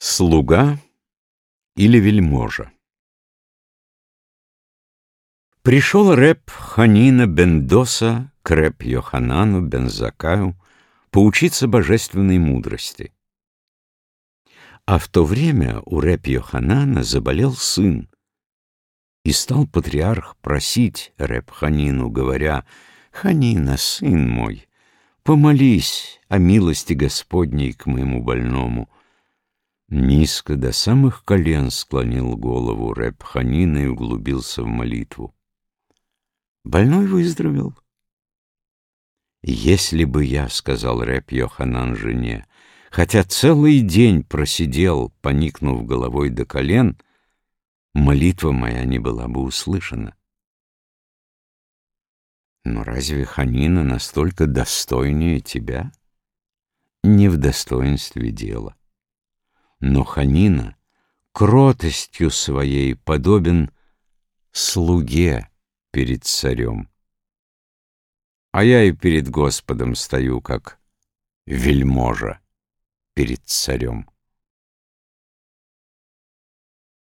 Слуга или вельможа Пришел рэп Ханина бен Доса к рэп Йоханану бен Закаю поучиться божественной мудрости. А в то время у рэп Йоханана заболел сын, и стал патриарх просить рэп Ханину, говоря, «Ханина, сын мой, помолись о милости Господней к моему больному». Низко до самых колен склонил голову рэп Ханина и углубился в молитву. Больной выздоровел. «Если бы я, — сказал рэп Йоханан жене, — хотя целый день просидел, поникнув головой до колен, молитва моя не была бы услышана. Но разве Ханина настолько достойнее тебя? Не в достоинстве дела. Но Ханина кротостью своей подобен слуге перед царем. А я и перед Господом стою, как вельможа перед царем.